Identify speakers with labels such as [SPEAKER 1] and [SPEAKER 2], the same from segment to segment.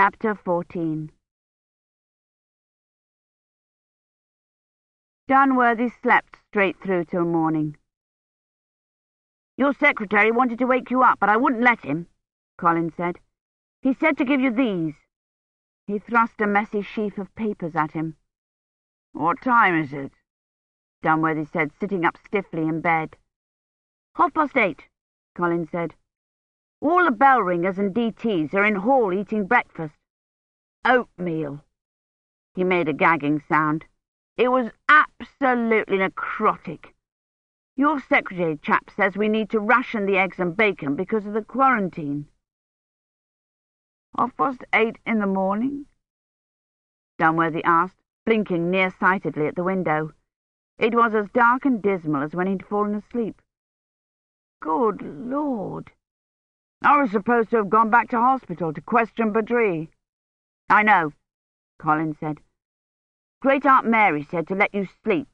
[SPEAKER 1] Chapter 14 Dunworthy slept straight through till morning. Your secretary wanted to wake you up, but I wouldn't let him, Colin said. He said to give you these. He thrust a messy sheaf of papers at him.
[SPEAKER 2] What time is it?
[SPEAKER 1] Dunworthy said, sitting up stiffly in bed. Half past eight, Colin said. All the bell ringers and DTs are in hall eating breakfast. Oatmeal. He made a gagging sound. It was absolutely necrotic. Your secretary chap says we need to ration the eggs and bacon because of the quarantine.
[SPEAKER 2] Half past eight in the morning?
[SPEAKER 1] Dunworthy asked, blinking near-sightedly at the window. It was as dark and dismal as when he'd fallen asleep.
[SPEAKER 2] Good Lord! I was supposed to have gone back to hospital to question Badri.
[SPEAKER 1] I know, Colin said. Great Aunt Mary said to let you sleep,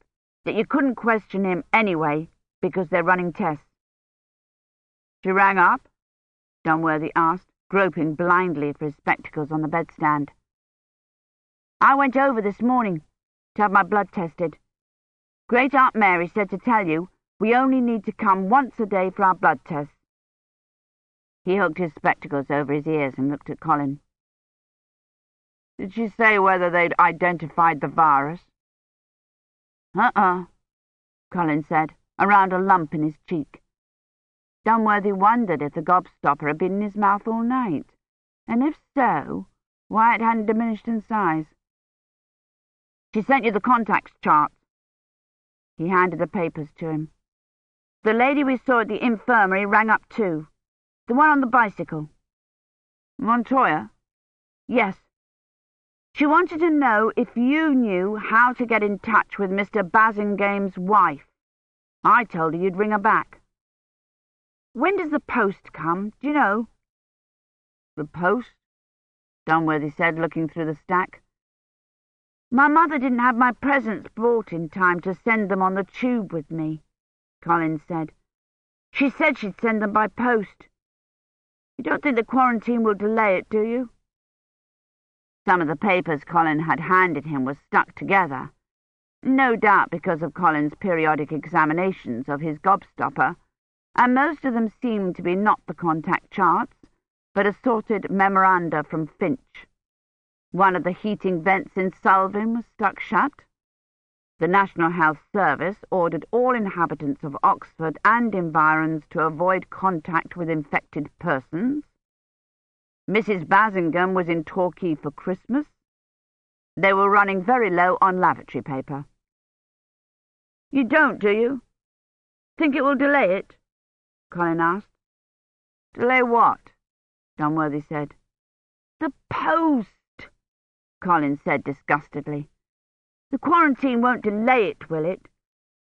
[SPEAKER 1] that you couldn't question him anyway because they're running tests.
[SPEAKER 2] She rang up?
[SPEAKER 1] Dunworthy asked, groping blindly for his spectacles on the bedstand. I went over this morning to have my blood tested. Great Aunt Mary said to tell you we only need to come once a day for our blood tests. He hooked his spectacles over his ears and looked at Colin.
[SPEAKER 2] Did she say whether they'd identified the virus?
[SPEAKER 1] Uh-uh, Colin said, around a lump in his cheek. Dunworthy wondered if the gobstopper had been in his mouth all night, and if so, why it hadn't diminished in size. She sent you the contacts chart. He handed the papers to him. The lady we saw at the infirmary rang up too. The one on the bicycle.
[SPEAKER 2] Montoya?
[SPEAKER 1] Yes. She wanted to know if you knew how to get in touch with Mr. Basingame's wife. I told her you'd ring her back. When does the post come? Do you know?
[SPEAKER 2] The post? Dunworthy said, looking through the stack.
[SPEAKER 1] My mother didn't have my presents brought in time to send them on the tube with me, Colin said. She said she'd send them by post. You don't think the quarantine will delay it, do you? Some of the papers Colin had handed him were stuck together, no doubt because of Colin's periodic examinations of his gobstopper, and most of them seemed to be not the contact charts, but assorted memoranda from Finch. One of the heating vents in Salvin was stuck shut. The National Health Service ordered all inhabitants of Oxford and environs to avoid contact with infected persons. Mrs. Basingame was in Torquay for Christmas. They were running very low on lavatory paper. You don't, do you? Think it will delay it? Colin asked.
[SPEAKER 2] Delay what?
[SPEAKER 1] Dunworthy said. The post, Colin said disgustedly. The quarantine won't delay it, will it?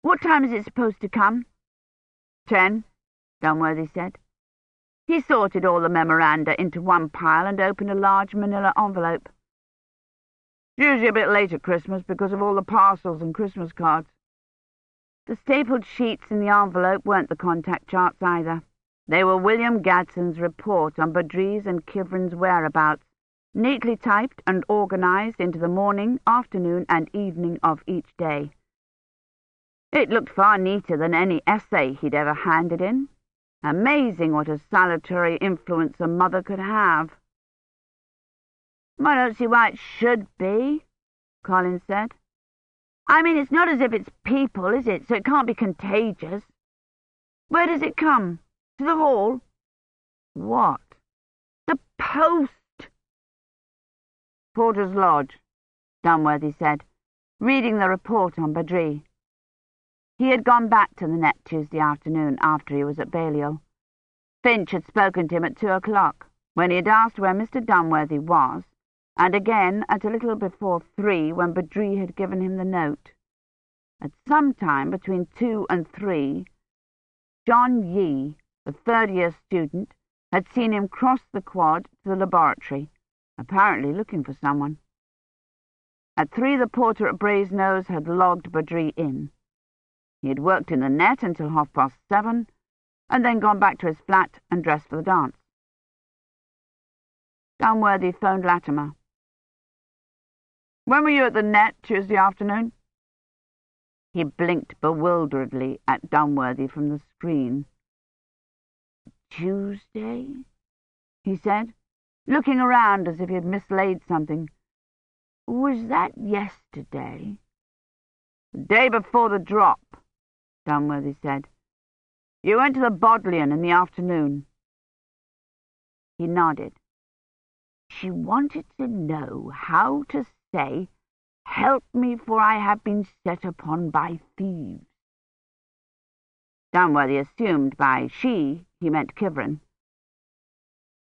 [SPEAKER 1] What time is it supposed to come?
[SPEAKER 2] Ten,
[SPEAKER 1] Dunworthy said. He sorted all the memoranda into one pile and opened a large manila envelope.
[SPEAKER 2] Usually a bit late at Christmas because of all the parcels and Christmas cards.
[SPEAKER 1] The stapled sheets in the envelope weren't the contact charts either. They were William Gadsden's report on Badri's and Kivrin's whereabouts, neatly typed and organized into the morning, afternoon, and evening of each day. It looked far neater than any essay he'd ever handed in. Amazing what a salutary influence a mother could have. I don't see why it should be, Colin said. I mean, it's not as if it's people, is it? So it can't be contagious. Where does it come? To the hall?
[SPEAKER 2] What?
[SPEAKER 1] The post.
[SPEAKER 2] Porter's Lodge,
[SPEAKER 1] Dunworthy said, reading the report on Badri. He had gone back to the net Tuesday afternoon after he was at Balliol. Finch had spoken to him at two o'clock, when he had asked where Mr. Dunworthy was, and again at a little before three when Badri had given him the note. At some time between two and three, John Yee, the third-year student, had seen him cross the quad to the laboratory, apparently looking for someone. At three the porter at Brasenose had logged Badri in. He had worked in the net until half past seven, and then gone back to his flat and dressed for the dance.
[SPEAKER 2] Dunworthy phoned Latimer. When were you at the net Tuesday afternoon? He blinked bewilderedly at Dunworthy from the screen.
[SPEAKER 1] Tuesday? he said, looking around as if he had mislaid something. Was that yesterday?
[SPEAKER 2] The day before the drop, Dunworthy said. You went to the Bodleian in the afternoon.
[SPEAKER 1] He nodded. She wanted to know how to say, Help me, for I have been set upon by thieves.
[SPEAKER 2] Dunworthy assumed by she he meant Kivrin.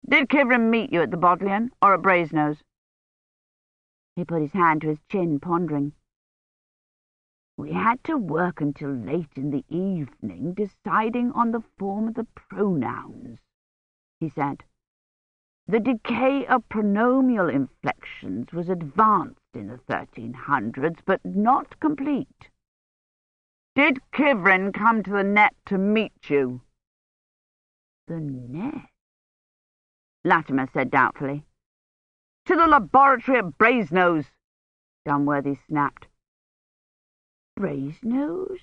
[SPEAKER 2] Did Kivrin meet you at the Bodleian or at Brasenose?
[SPEAKER 1] He put his hand to his chin, pondering. We had to work until late in the evening deciding on the form of the pronouns, he said. The decay of pronomial inflections was advanced in the 1300s, but not complete.
[SPEAKER 2] Did Kivrin come to the net to meet you?
[SPEAKER 1] The net? Latimer said doubtfully.
[SPEAKER 2] To the laboratory at Brasenose, Dunworthy snapped.
[SPEAKER 1] Brasenose?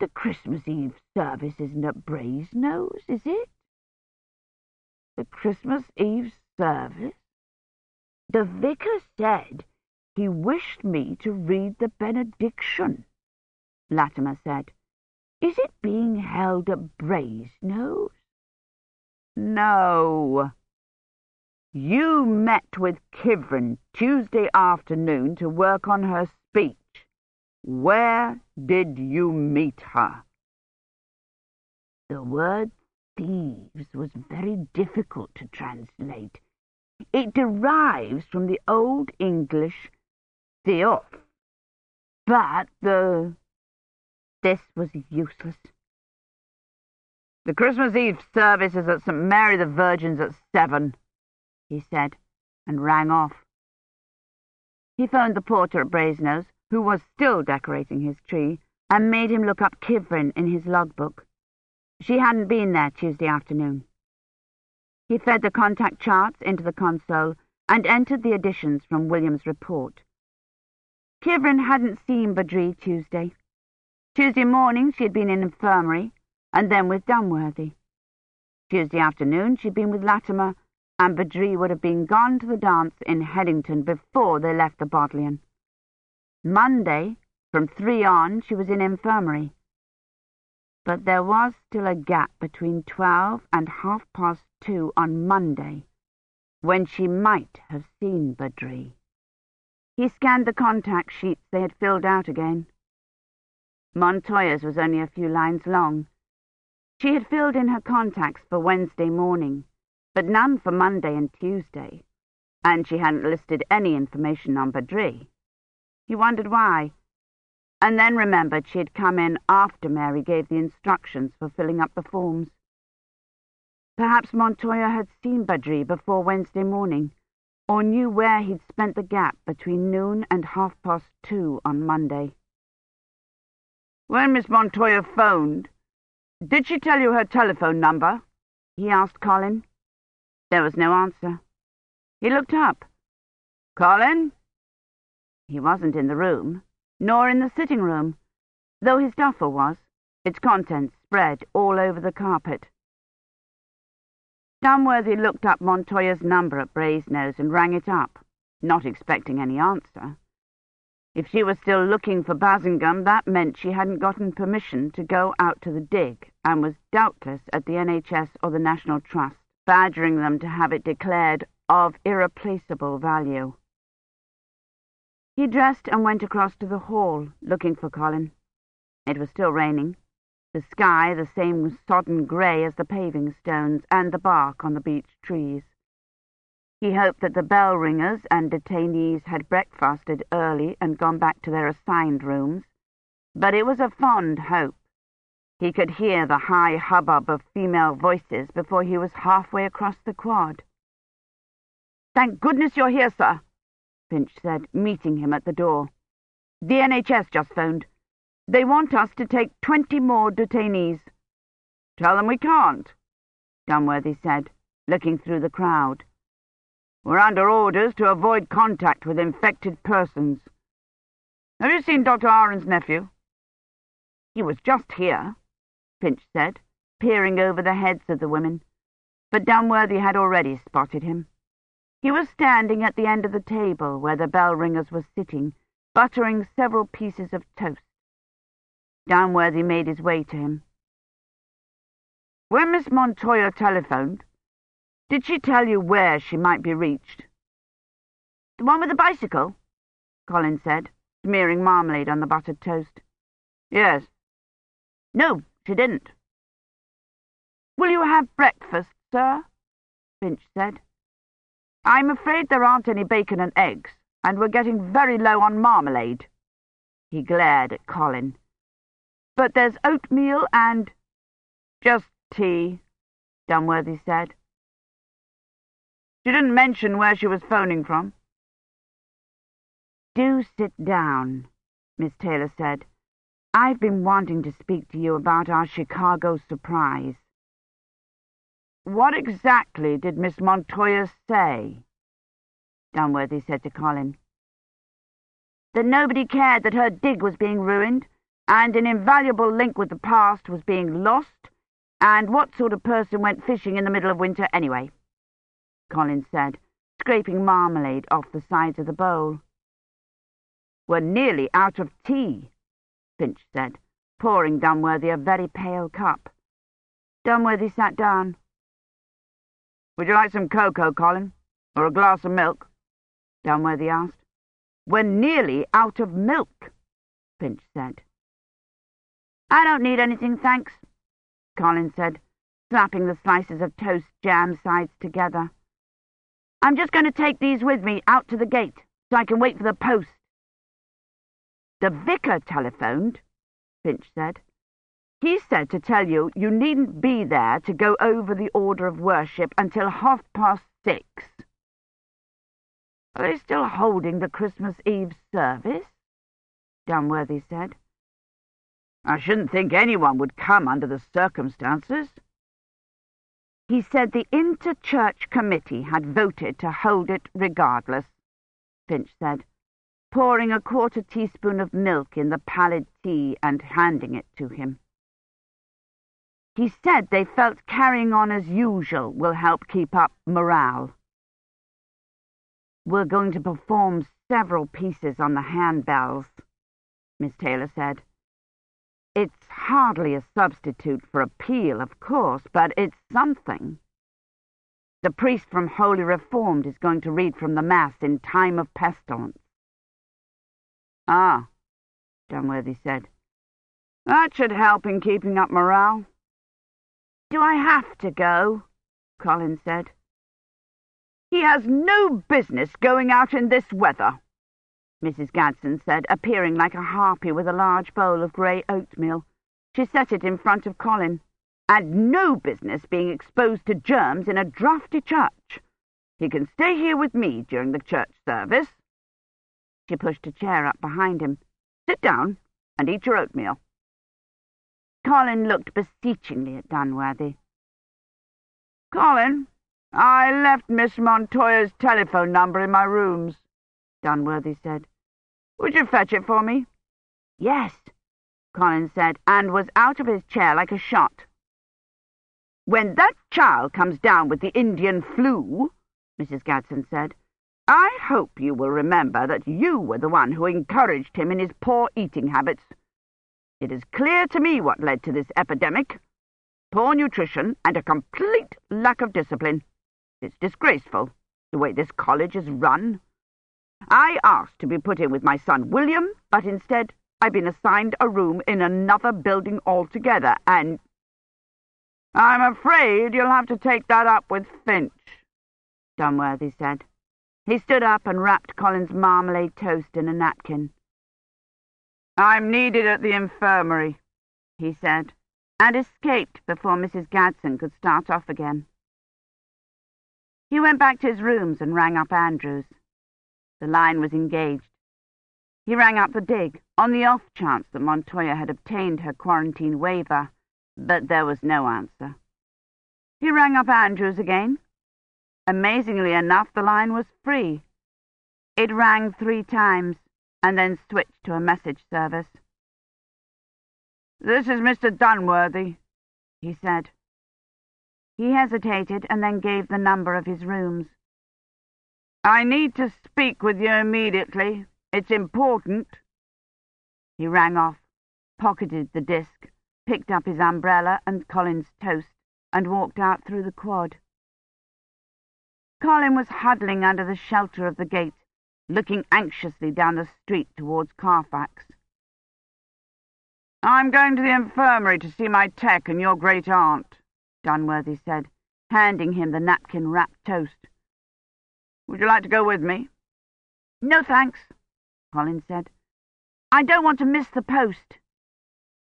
[SPEAKER 1] The Christmas Eve service isn't at Brasenose, is it?
[SPEAKER 2] The Christmas Eve service?
[SPEAKER 1] The vicar said he wished me to read the benediction, Latimer said. Is it being held at Brasenose?
[SPEAKER 2] No. You met with Kivrin Tuesday afternoon to work on her speech. Where did you meet her?
[SPEAKER 1] The word thieves was very difficult to translate. It derives from the Old English theof, but the... This was useless.
[SPEAKER 2] The Christmas Eve service is at St. Mary the Virgin's at seven, he said, and rang off. He phoned the porter at Brasenose, who was still decorating his tree, and made him look up Kivrin in his logbook. She hadn't been there Tuesday afternoon. He fed the contact charts into the console and entered the additions from William's report. Kivrin hadn't seen Badri Tuesday. Tuesday morning she had been in infirmary, and then with Dunworthy. Tuesday afternoon she'd been with Latimer, and Badri would have been gone to the dance in Headington before they left the Bodleian. Monday, from three on, she was in infirmary. But there was still a gap between twelve and half past two on Monday, when she might have seen Badri. He scanned the contact sheets they had filled out again. Montoya's was only a few lines long. She had filled in her contacts for Wednesday morning, but none for Monday and Tuesday, and she hadn't listed any information on Badri. He wondered why, and then remembered she had come in after Mary gave the instructions for filling up the forms. Perhaps Montoya had seen Badri before Wednesday morning, or knew where he'd spent the gap between noon and half past two on Monday. When Miss Montoya phoned, did she tell you her telephone number? he asked Colin. There was no answer. He looked up. Colin? He wasn't in the room, nor in the sitting room, though his duffel was, its contents spread all over the carpet. Dunworthy looked up Montoya's number at Brasenose and rang it up, not expecting any answer. If she was still looking for Basingame, that meant she hadn't gotten permission to go out to the dig, and was doubtless at the NHS or the National Trust, badgering them to have it declared of irreplaceable value. He dressed and went across to the hall, looking for Colin. It was still raining, the sky the same sodden grey as the paving stones and the bark on the beech trees. He hoped that the bell ringers and detainees had breakfasted early and gone back to their assigned rooms, but it was a fond hope. He could hear the high hubbub of female voices before he was halfway across the quad. "Thank goodness you're here, sir," Finch said, meeting him at the door. The NHS just phoned. They want us to take twenty more detainees. Tell them we can't, Dunworthy said, looking through the crowd. We're under orders to avoid contact with infected persons. Have you seen Dr. Ahrens' nephew?
[SPEAKER 1] He was just here, Finch said, peering over the heads of the women, but Dunworthy had already spotted him. He was standing at the end of the table where the bell ringers were sitting, buttering several pieces of toast. Dunworthy made his way to him.
[SPEAKER 2] When Miss Montoya telephoned, did she tell you where she might be reached?
[SPEAKER 1] The one with the bicycle? Colin said, smearing marmalade on the buttered toast.
[SPEAKER 2] Yes.
[SPEAKER 1] No, she didn't.
[SPEAKER 2] Will you have breakfast, sir? Finch said. I'm afraid there aren't any bacon and eggs, and we're getting very low on marmalade. He glared at Colin. But there's oatmeal and... Just tea, Dunworthy said. She didn't mention where she was phoning from.
[SPEAKER 1] Do sit down, Miss Taylor said. I've been wanting to speak to you about our Chicago surprise.
[SPEAKER 2] What exactly did Miss Montoya say?
[SPEAKER 1] Dunworthy said to Colin. That nobody cared that her dig was being ruined, and an invaluable link with the past was being lost, and what sort of person went fishing in the middle of winter anyway? Colin said, scraping marmalade off the sides of the bowl.
[SPEAKER 2] We're nearly out of tea, Finch said, pouring Dunworthy a very pale cup.
[SPEAKER 1] Dunworthy sat down.
[SPEAKER 2] Would you like some cocoa, Colin? Or a glass of milk? Dunworthy asked.
[SPEAKER 1] We're nearly out of milk, Finch said. I don't need anything, thanks, Colin said, slapping the slices of toast jam sides together. I'm just going to take these with me out to the gate, so I can wait for the post.
[SPEAKER 2] The vicar telephoned, Finch said. He said to tell you you needn't be there to go over the order of worship until half past six.
[SPEAKER 1] Are they still holding the Christmas Eve service? Dunworthy said.
[SPEAKER 2] I shouldn't think anyone would come under the circumstances.
[SPEAKER 1] He said the inter-church committee had voted to hold it regardless, Finch said, pouring a quarter teaspoon of milk in the pallid tea and handing it to him. He said they felt carrying on as usual will help keep up morale. We're going to perform several pieces on the handbells, Miss Taylor said. It's hardly a substitute for a peal, of course, but it's something. The priest from Holy Reformed is going to read from the Mass in time of pestilence.
[SPEAKER 2] Ah, Dunworthy said. That should help in keeping up morale.
[SPEAKER 1] Do I have to go? Colin said.
[SPEAKER 2] He has no business going out in this weather, Mrs. Gadsden said, appearing like a harpy with a large bowl of grey oatmeal. She set it in front of Colin. And no business being exposed to germs in a draughty church. He can stay here with me during the church service. She pushed a chair up behind him. Sit down and eat your oatmeal.
[SPEAKER 1] Colin looked beseechingly at Dunworthy.
[SPEAKER 2] Colin, I left Miss Montoya's telephone number in my rooms, Dunworthy said. Would you fetch it for me?
[SPEAKER 1] Yes, Colin said, and was out of his chair like a shot.
[SPEAKER 2] When that child comes down with the Indian flu, Mrs. Gadsden said, I hope you will remember that you were the one who encouraged him in his poor eating habits. It is clear to me what led to this epidemic. Poor nutrition and a complete lack of discipline. It's disgraceful, the way this college is run. I asked to be put in with my son William, but instead I've been assigned a room in another building altogether, and... I'm afraid you'll have to take that up with Finch, Dunworthy said. He stood up and wrapped Colin's marmalade toast in a napkin. I'm needed at the infirmary, he said, and escaped before Mrs. Gadsden could start off again. He went back to his rooms and rang up Andrews. The line was engaged. He rang up the dig, on the off chance that Montoya had obtained her quarantine waiver, but there was no answer. He rang up Andrews again,
[SPEAKER 1] Amazingly enough, the line was free. It rang three times, and then switched to a message service.
[SPEAKER 2] This is Mr. Dunworthy, he said.
[SPEAKER 1] He hesitated and then gave the number of his rooms.
[SPEAKER 2] I need to speak with you immediately. It's important.
[SPEAKER 1] He rang off, pocketed the disc, picked up his umbrella and Colin's toast, and walked out through the quad. Colin was huddling under the shelter of the gate, looking anxiously down the street towards Carfax.
[SPEAKER 2] I'm going to the infirmary to see my tech and your great-aunt, Dunworthy said, handing him the napkin-wrapped toast. Would you like to go with me?
[SPEAKER 1] No, thanks, Colin said. I don't want to miss the post.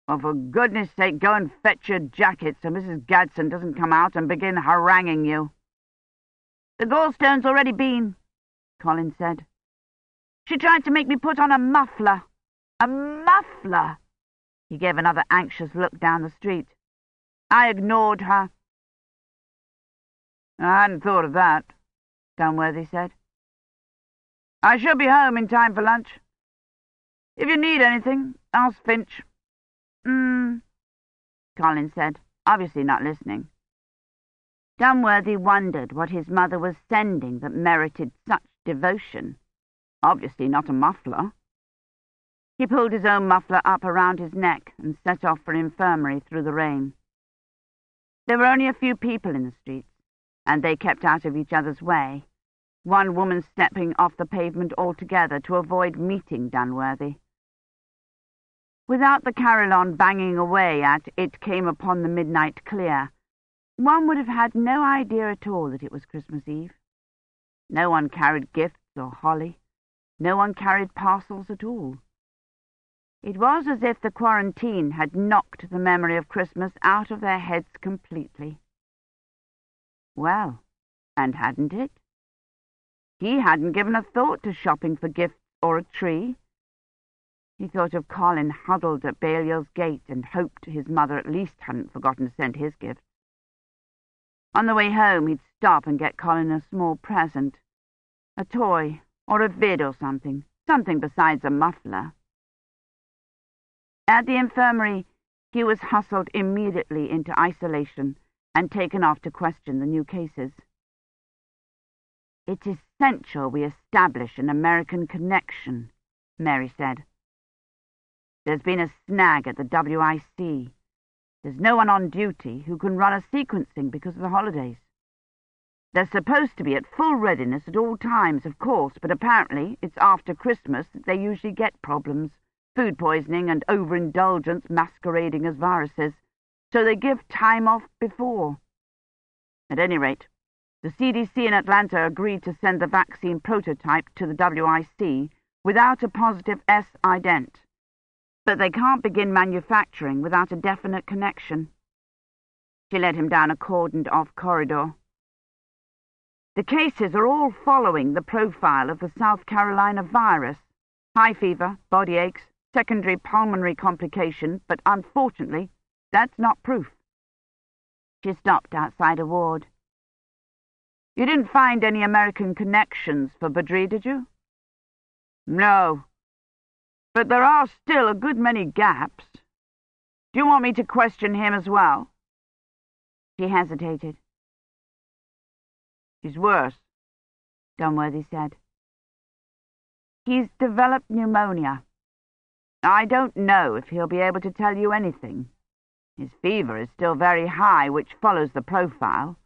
[SPEAKER 2] Well, for goodness sake, go and fetch your jacket so Mrs. Gadsden doesn't come out and begin haranguing you.
[SPEAKER 1] The gallstone's already been, Colin said. She tried to make me put on a muffler. A muffler! He gave another anxious look down the street. I ignored her.
[SPEAKER 2] I hadn't thought of that, Dunworthy said. I shall be home in time for lunch. If you need anything, ask Finch.
[SPEAKER 1] Hmm, Colin said, obviously not listening. Dunworthy wondered what his mother was sending that merited such devotion. Obviously not a muffler. He pulled his own muffler up around his neck and set off for infirmary through the rain. There were only a few people in the streets, and they kept out of each other's way, one woman stepping off the pavement altogether to avoid meeting Dunworthy. Without the carillon banging away at It Came Upon the Midnight Clear, one would have had no idea at all that it was Christmas Eve. No one carried gifts or holly. No one carried parcels at all. It was as if the quarantine had knocked the memory of Christmas out of their heads completely. Well, and hadn't it? He hadn't given a thought to shopping for gifts or a tree. He thought of Colin huddled at Balliol's gate and hoped his mother at least hadn't forgotten to send his gift. On the way home, he'd stop and get Colin a small present, a toy or a vid or something, something besides a muffler. At the infirmary, he was hustled immediately into isolation and taken off to question the new cases. It's essential we establish an American connection, Mary said. There's been a snag at the WIC. There's no one on duty who can run a sequencing because of the holidays. They're supposed to be at full readiness at all times, of course, but apparently it's after Christmas that they usually get problems food poisoning and overindulgence masquerading as viruses, so they give time off before. At any rate, the CDC in Atlanta agreed to send the vaccine prototype to the WIC without a positive S-ident, but they can't begin manufacturing without a definite connection. She led him down a cordoned-off corridor. The cases are all following the profile of the South Carolina virus. High fever, body aches, secondary pulmonary complication, but unfortunately, that's not proof. She stopped outside a ward. You didn't find any American connections for Badri, did you?
[SPEAKER 2] No. But there are still a good many gaps. Do you want me to question him as well?
[SPEAKER 1] She hesitated.
[SPEAKER 2] He's worse,
[SPEAKER 1] Dunworthy said. He's developed pneumonia. I don't know if he'll be able to tell you anything. His fever is still very high, which follows the profile.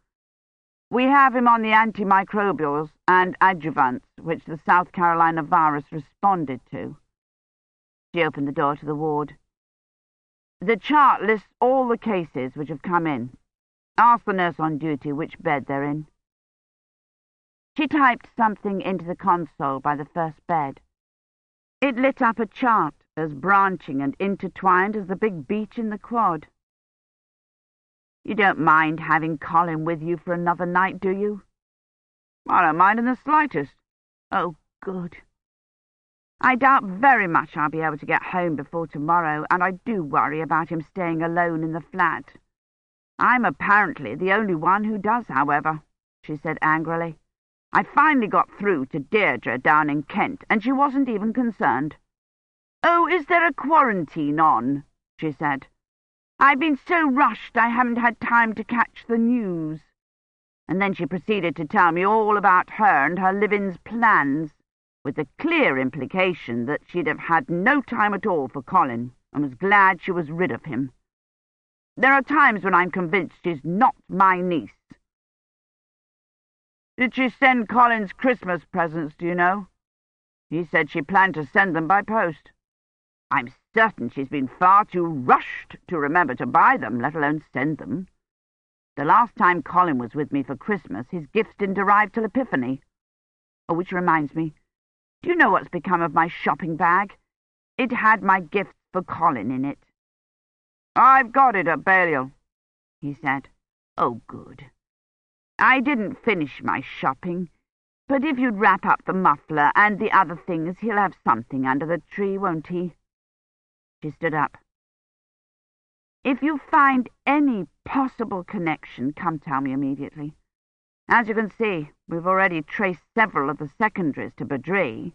[SPEAKER 1] We have him on the antimicrobials and adjuvants, which the South Carolina virus responded to. She opened the door to the ward. The chart lists all the cases which have come in. Ask the nurse on duty which bed they're in. She typed something into the console by the first bed. It lit up a chart as branching and intertwined as the big beech in the quad. You don't mind having Colin with you for another night, do you?
[SPEAKER 2] I don't mind in the slightest.
[SPEAKER 1] Oh, good. I doubt very much I'll be able to get home before tomorrow, and I do worry about him staying alone in the flat. I'm apparently the only one who does, however.
[SPEAKER 2] she said angrily. I finally got through to Deirdre down in Kent, and she wasn't even concerned. Oh, is there a quarantine on? she said. I've been so rushed I haven't had time to catch the news. And then she proceeded to tell me all about her and her live-in's plans, with the clear implication that she'd have had no time at all for Colin, and was glad she was rid of him. There are times when I'm convinced she's not my niece. Did she send Colin's Christmas presents, do you know? He said she planned to send them by post. I'm certain she's been far too rushed to remember to buy them, let alone send them. The last time Colin was with me for Christmas, his gifts didn't arrive till Epiphany. Oh, which reminds me, do you know what's become of my shopping bag? It had my gifts for Colin in it. I've got it at Balliol, he said. Oh, good. I didn't finish my shopping, but if you'd wrap up the muffler and the other things, he'll have something under the tree, won't he? She stood up. If you find any possible connection, come tell me immediately. As you can see, we've already traced several of the secondaries to Badri,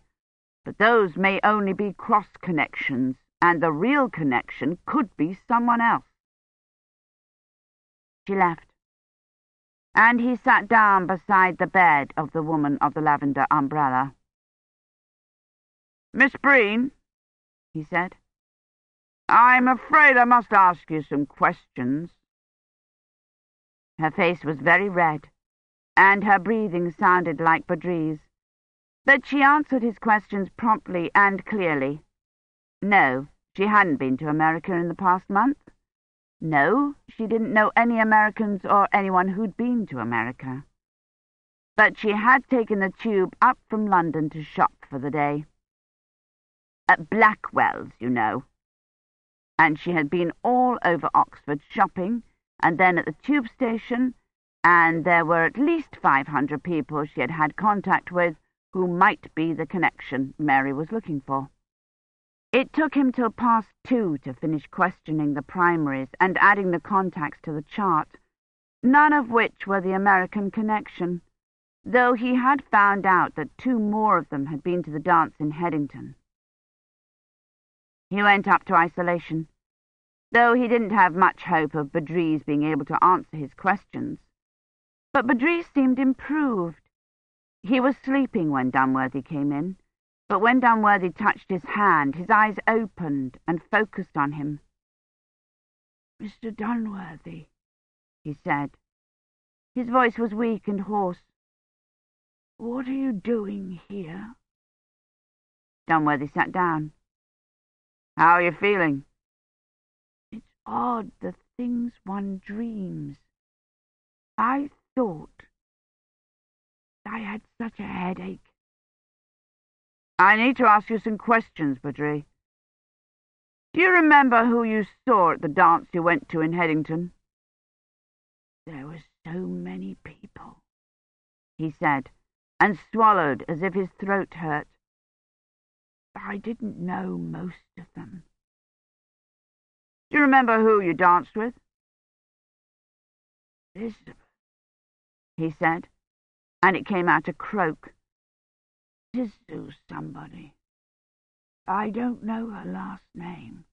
[SPEAKER 2] but those may only be cross-connections, and the real connection could be someone else. She left, and he sat down beside the bed of the woman of the lavender umbrella. Miss Breen, he said, I'm afraid I must ask you some questions. Her face was very red, and her breathing sounded like Badri's, but she answered his questions promptly and clearly. No, she hadn't been to America in the past month. No, she didn't know any Americans or anyone who'd been to America. But she had taken the tube up from London to shop for the day. At Blackwell's, you know and she had been all over Oxford shopping, and then at the tube station, and there were at least 500 people she had had contact with who might be the connection Mary was looking for. It took him till past two to finish questioning the primaries and adding the contacts to the chart, none of which were the American connection, though he had found out that two more of them had been to the dance in Headington. He went up to isolation, though he didn't have much hope of Badri's being able to answer his questions. But Badri seemed improved. He was sleeping when Dunworthy came in, but when Dunworthy touched his hand, his eyes opened and focused on him.
[SPEAKER 3] Mr. Dunworthy,
[SPEAKER 2] he said. His voice was weak and hoarse.
[SPEAKER 3] What are you doing here?
[SPEAKER 2] Dunworthy sat down. How are you feeling?
[SPEAKER 3] Odd, the things one dreams. I thought I had such a headache.
[SPEAKER 2] I need to ask you some questions, Badri. Do you remember who you saw at the dance you went to in Headington?
[SPEAKER 3] There were so many people,
[SPEAKER 2] he said, and swallowed as if his throat hurt.
[SPEAKER 3] I didn't know most of them.
[SPEAKER 2] Do you remember who you danced with?
[SPEAKER 3] Elizabeth,
[SPEAKER 2] he said, and it came out a croak.
[SPEAKER 3] Sisu somebody. I don't know her last name,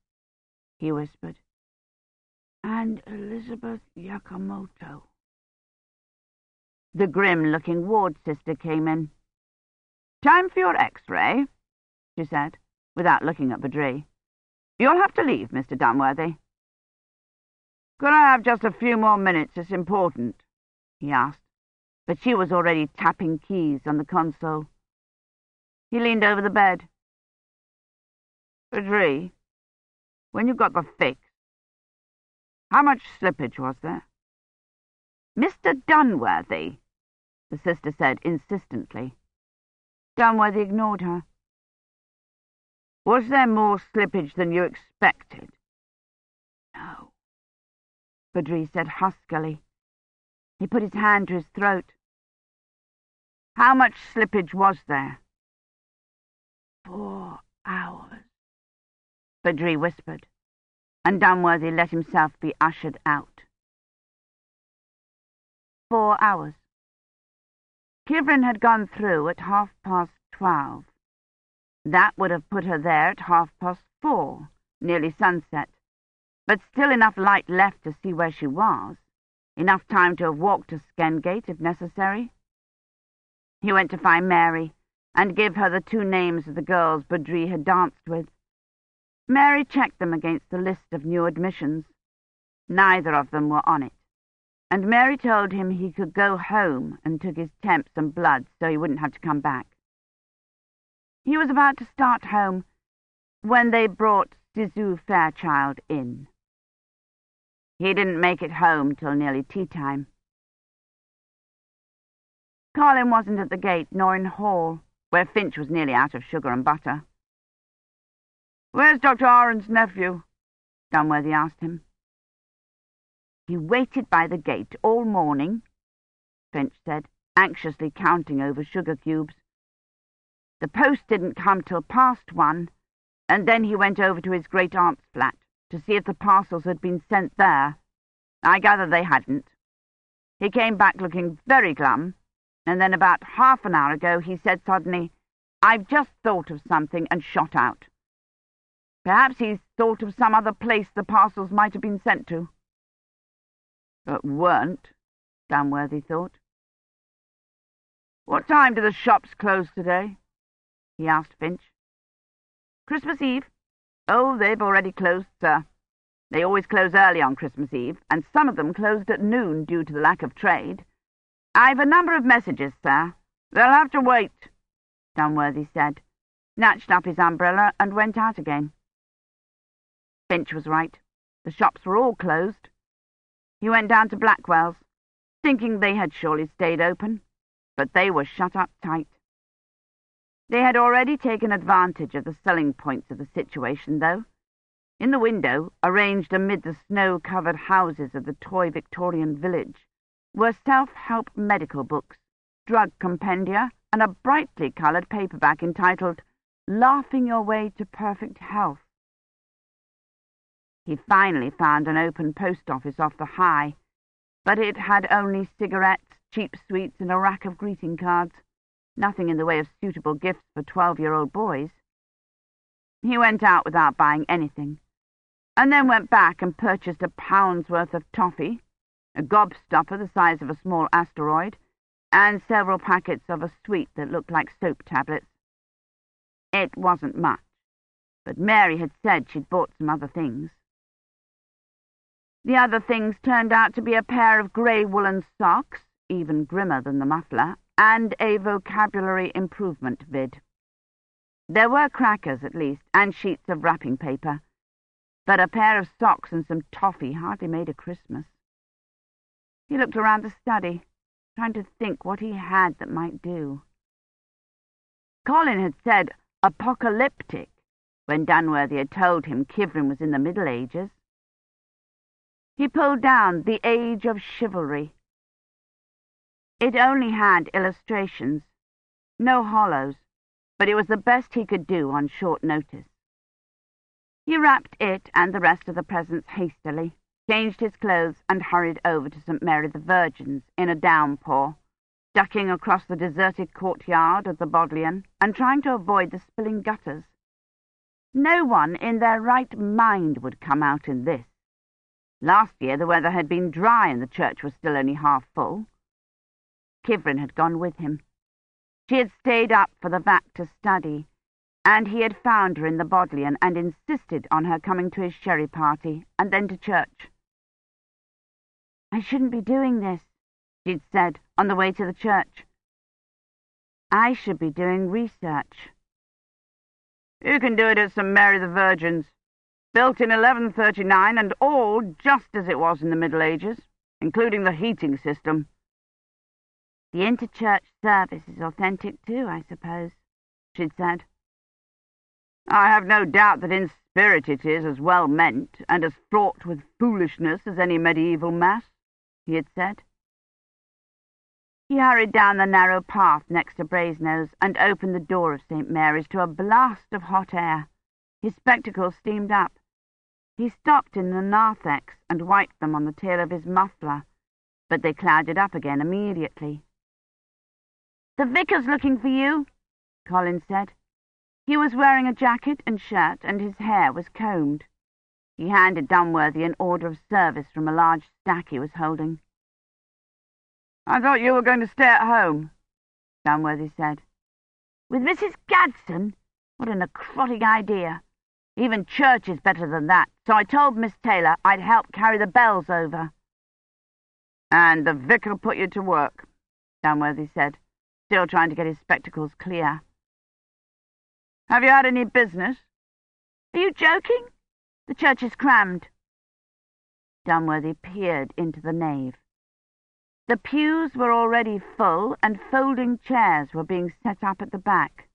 [SPEAKER 2] he whispered.
[SPEAKER 3] And Elizabeth Yakamoto.
[SPEAKER 2] The grim-looking ward sister came in. Time for your x-ray, she said, without looking at Badri. You'll have to leave, Mr. Dunworthy. Could I have just a few more minutes? It's important, he asked, but she was already tapping keys on the console. He leaned over the bed. Badri, when you got the fix, how much slippage was there? Mr. Dunworthy, the sister said insistently. Dunworthy ignored her. Was there more slippage than you expected?
[SPEAKER 3] No,
[SPEAKER 2] Badri said huskily. He put his hand to his throat. How much slippage was there?
[SPEAKER 3] Four hours,
[SPEAKER 2] Badri whispered, and Dunworthy let himself be ushered out. Four hours.
[SPEAKER 1] Kivrin had gone through at half past twelve. That would have put her there at half past four, nearly sunset, but still enough light left to see where she was, enough time to have walked to Skendgate if necessary. He went to find Mary and give her the two names of the girls Badri had danced with. Mary checked them against the list of new admissions. Neither of them were on it, and Mary told him he could go home and took his temps and blood so he wouldn't have to come back. He was about to start home when they brought Sisu Fairchild in. He didn't make it home till nearly tea time. Colin wasn't at the gate nor in hall, where Finch was nearly out of sugar and butter. Where's Dr. Ahrens' nephew? Dunworthy asked him. He waited by the gate all morning, Finch said, anxiously counting over sugar cubes. The post didn't come till past one, and then he went over to his great-aunt's flat to see if the parcels had been sent there. I gather they hadn't. He came back looking very glum, and then about half an hour ago he said suddenly, I've just thought of something, and shot out. Perhaps he's thought of some other place the parcels might have been sent to. But weren't, Dunworthy thought. What time do the shops close today? He asked Finch. Christmas Eve. Oh, they've already closed, sir. They always close early on Christmas Eve, and some of them closed at noon due to the lack of trade. I've a number of messages, sir. They'll have to wait, Dunworthy said, snatched up his umbrella and went out again. Finch was right. The shops were all closed. He went down to Blackwell's, thinking they had surely stayed open, but they were shut up tight. They had already taken advantage of the selling points of the situation, though. In the window, arranged amid the snow-covered houses of the toy Victorian village, were self-help medical books, drug compendia, and a brightly coloured paperback entitled Laughing Your Way to Perfect Health. He finally found an open post office off the high, but it had only cigarettes, cheap sweets, and a rack of greeting cards nothing in the way of suitable gifts for twelve-year-old boys. He went out without buying anything, and then went back and purchased a pound's worth of toffee, a gobstopper the size of a small asteroid, and several packets of a sweet that looked like soap tablets. It wasn't much, but Mary had said she'd bought some other things. The other things turned out to be a pair of grey woolen socks, even grimmer than the muffler, and a vocabulary improvement vid. There were crackers, at least, and sheets of wrapping paper, but a pair of socks and some toffee hardly made a Christmas. He looked around the study, trying to think what he had that might do. Colin had said apocalyptic when Dunworthy had told him Kivrin was in the Middle Ages. He pulled down The Age of Chivalry it only had illustrations, no holos, but it was the best he could do on short notice. He wrapped it and the rest of the presents hastily, changed his clothes, and hurried over to St. Mary the Virgin's in a downpour, ducking across the deserted courtyard of the Bodleian and trying to avoid the spilling gutters. No one in their right mind would come out in this. Last year the weather had been dry and the church was still only half full. Kivrin had gone with him. She had stayed up for the vat to study, and he had found her in the Bodleian and insisted on her coming to his sherry party and then to church. I shouldn't be doing this, she'd said on the way to the church. I should be doing research. You can do it at St. Mary the Virgin's, built in 1139 and all just as it was in the Middle Ages, including the heating system. The interchurch service is authentic too, I suppose, she'd said. I have no doubt that in spirit it is as well meant and as fraught with foolishness as any medieval mass, he had said. He hurried down the narrow path next to Brasenose and opened the door of St. Mary's to a blast of hot air. His spectacles steamed up. He stopped in the narthex and wiped them on the tail of his muffler, but they clouded up again immediately. The vicar's looking for you, Colin said. He was wearing a jacket and shirt, and his hair was combed. He handed Dunworthy an order of service from a large stack he was holding.
[SPEAKER 2] I thought you were going to stay at home, Dunworthy said.
[SPEAKER 1] With Mrs. Gadsden? What a necrotic idea. Even church is better than that, so I told Miss Taylor I'd help carry the bells over.
[SPEAKER 2] And the vicar put you to work, Dunworthy said, still trying to get his spectacles clear. Have you had any business?
[SPEAKER 1] Are you joking? The church is crammed. Dunworthy peered into the nave. The pews were already full, and folding chairs were being set up at the back.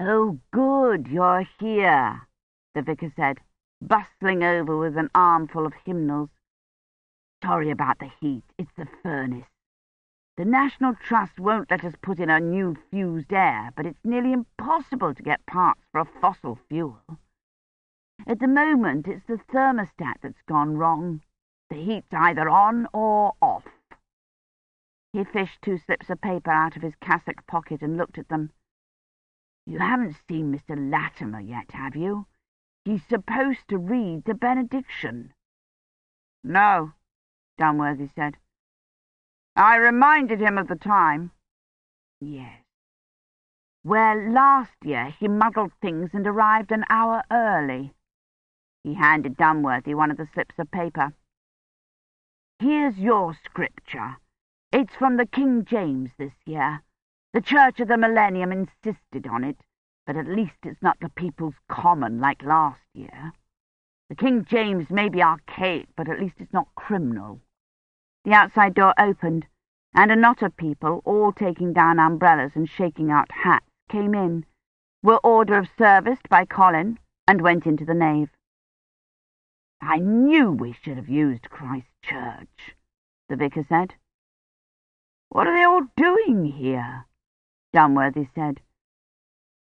[SPEAKER 2] Oh, good, you're here, the vicar said, bustling over with an armful of hymnals. Sorry about the heat, it's the furnace. The National Trust won't let us put in a new fused air, but it's nearly impossible to get parts for a fossil fuel. At the moment, it's the thermostat that's gone wrong. The heat's either on or off.
[SPEAKER 1] He fished two slips of paper out of his cassock pocket and looked at them.
[SPEAKER 2] You haven't seen Mr. Latimer yet, have you? He's supposed to read the benediction. No, Dunworthy said. I reminded him of the time.
[SPEAKER 1] Yes. Well, last year he muddled things and arrived an hour early. He handed Dunworthy one of the slips of paper. Here's your scripture. It's from the King James this year. The Church of the Millennium insisted on it, but at least it's not the People's Common like last year. The King James may be archaic, but at least it's not criminal. The outside door opened, and a knot of people, all taking down umbrellas and shaking out hats, came in, were order of serviced by Colin, and went into the nave.
[SPEAKER 2] I knew we should have used Christ Church, the vicar said. What are they all doing here? Dunworthy said.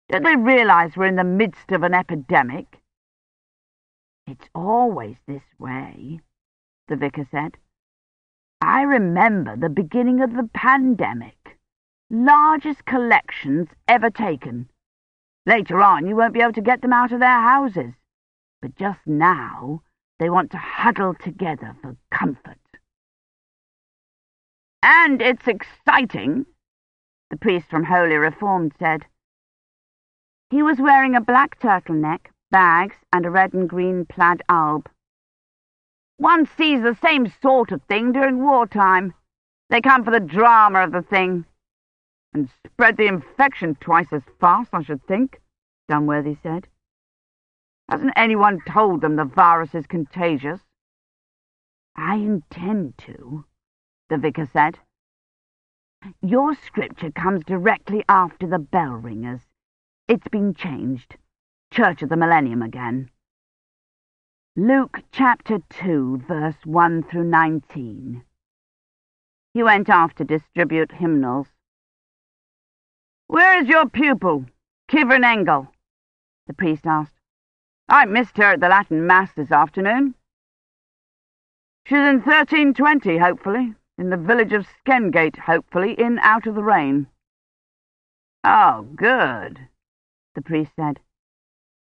[SPEAKER 2] Don't they realize we're in the midst of an epidemic? It's always this way, the vicar said. I remember the beginning of the pandemic. Largest collections ever taken. Later on, you won't be able to get them out of their houses. But just now, they want to huddle together for comfort. And it's exciting, the priest from Holy Reformed said.
[SPEAKER 1] He was wearing a black turtleneck, bags, and a red and green plaid alb.
[SPEAKER 2] One sees the same sort of thing during wartime. They come for the drama of the thing. And spread the infection twice as fast, I should think, Dunworthy said. Hasn't anyone told them the virus is contagious? I intend to, the vicar said. Your scripture comes directly after the bell ringers. It's been changed. Church of the Millennium again. Luke chapter 2, verse 1 through 19. He went off to distribute hymnals. Where is your pupil, Kivrin Engle? the priest asked. I missed her at the Latin Mass this afternoon. She's in 1320, hopefully, in the village of Skendgate, hopefully, in Out of the Rain. Oh, good, the priest said.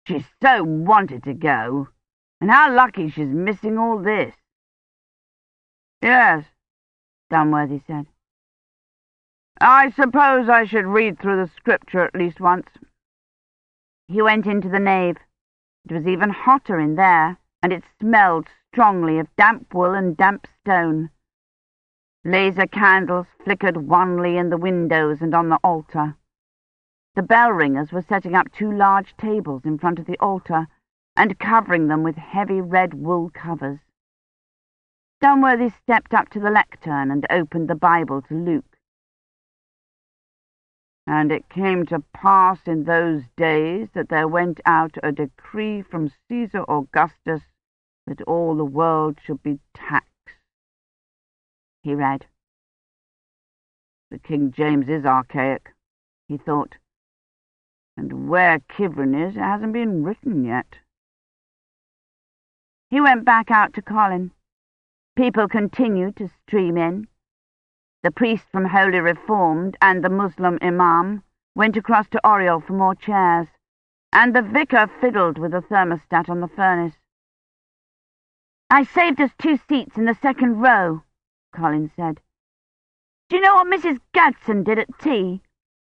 [SPEAKER 2] She so wanted to go. And how lucky she's missing all this. Yes, Dunworthy said. I suppose I should read through the scripture at least once.
[SPEAKER 1] He went into the nave. It was even hotter in there, and it smelled strongly of damp wool and damp stone. Laser candles flickered wanly in the windows and on the altar. The bell ringers were setting up two large tables in front of the altar, and covering them with heavy red wool covers. Dunworthy stepped up to the lectern and opened the Bible to Luke.
[SPEAKER 2] And it came to pass in those days that there went out a decree from Caesar Augustus that all the world should be taxed. He read. The King James is archaic, he thought. And where Kivrin is, it hasn't been written yet.
[SPEAKER 1] He went back out to Colin. People continued to stream in. The priest from Holy Reformed and the Muslim imam went across to Oriel for more chairs, and the vicar fiddled with the thermostat on the furnace. I saved us two seats in the second row, Colin said. Do you know what Mrs. Gaddson did at tea?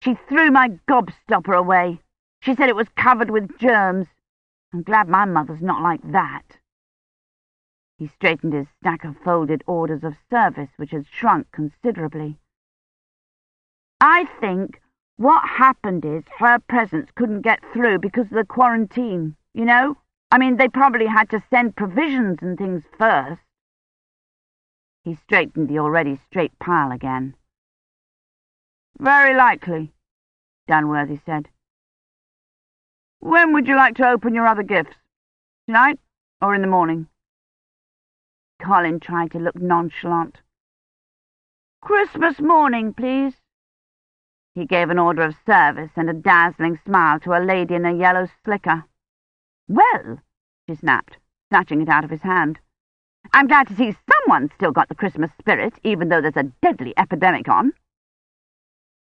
[SPEAKER 1] She threw my gobstopper away. She said it was covered with germs. I'm glad my mother's not like that. He straightened his stack of folded orders of service, which had shrunk considerably. I think what happened is her presents couldn't get through because of the quarantine, you know? I mean, they probably had to send provisions and things first. He straightened the already straight pile again. Very likely, Dunworthy said. When would you like to open your other gifts? Tonight or in the morning? Colin tried to look nonchalant. Christmas morning, please. He gave an order of service and a dazzling smile to a lady in a yellow slicker. Well, she snapped, snatching it out of his hand. I'm glad to see someone's still got the Christmas spirit, even though there's a deadly epidemic on.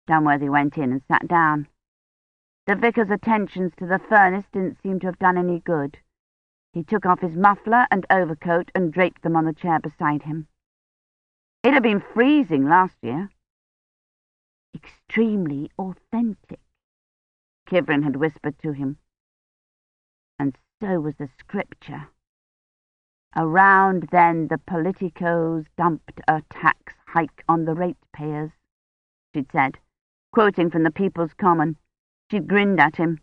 [SPEAKER 1] Dunworthy went in and sat down. The vicar's attentions to the furnace didn't seem to have done any good. He took off his muffler and overcoat and draped them on the chair beside him. It had been freezing last year. Extremely authentic, Kivrin had whispered to him. And so was the scripture. Around then the politicos dumped a tax hike on the ratepayers, she'd said quoting from the People's Common. She'd grinned at him.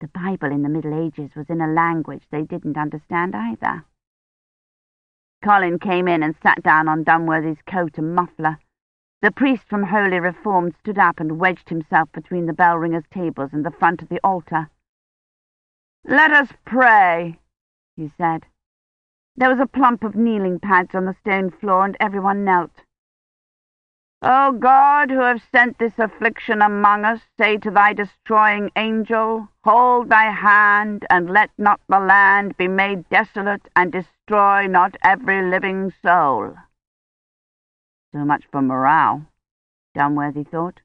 [SPEAKER 1] The Bible in the Middle Ages was in a language they didn't understand either. Colin came in and sat down on Dunworthy's coat and muffler. The priest from Holy Reformed stood up and wedged himself between the bell ringers' tables and the front of the altar. Let us pray, he said. There was a plump of kneeling pads on the stone floor, and everyone knelt. O God, who have sent this affliction among us, say to thy destroying angel, Hold thy hand, and let not the land be made desolate, and destroy not every living soul. So much for morale, Dunworthy thought.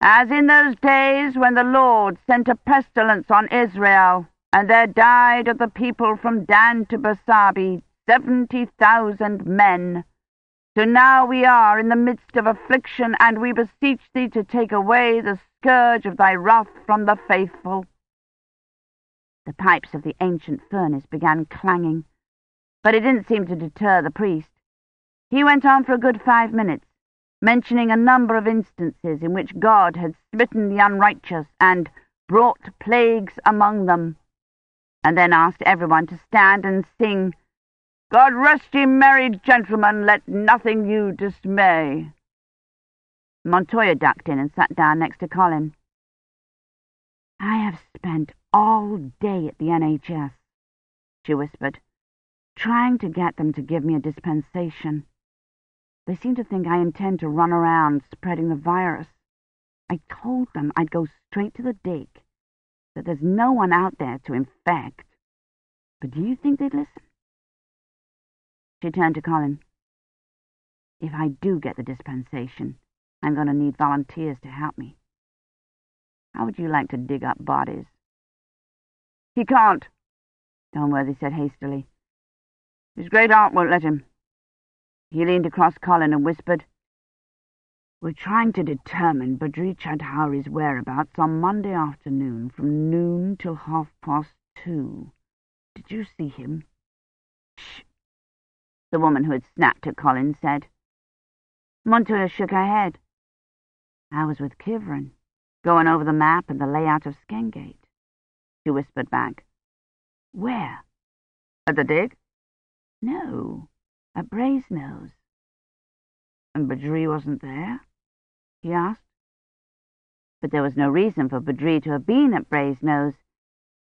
[SPEAKER 1] As in those days when the Lord sent a pestilence on Israel, and there died of the people from Dan to Bersabe seventy thousand men, so now we are in the midst of affliction, and we beseech thee to take away the scourge of thy wrath from the faithful. The pipes of the ancient furnace began clanging, but it didn't seem to deter the priest. He went on for a good five minutes, mentioning a number of instances in which God had smitten the unrighteous and brought plagues among them, and then asked everyone to stand and sing God rest ye merry gentlemen, let nothing you dismay. Montoya ducked in and sat down next to Colin. I have spent all day at the NHS, she whispered, trying to get them to give me a dispensation. They seem to think I intend to run around spreading the virus. I told them I'd go straight to the dig, that there's no one out there to infect. But do you think they'd listen? She turned to Colin. If I do get the dispensation, I'm going to need volunteers to help me. How would you like to dig up bodies? He can't, Dunworthy said hastily. His great aunt won't let him. He leaned across Colin and whispered, We're trying to determine Badri Chaudhuri's whereabouts on Monday afternoon from noon till half past two. Did you see him? Shh, the woman who had snapped at Colin said. Montoya shook her head. I was with Kivrin, going over the map and the layout of Skendgate. She whispered back. Where? At the dig? No, at Brasenose. And Badri wasn't there? he asked. But there was no reason for Badri to have been at Brasenose.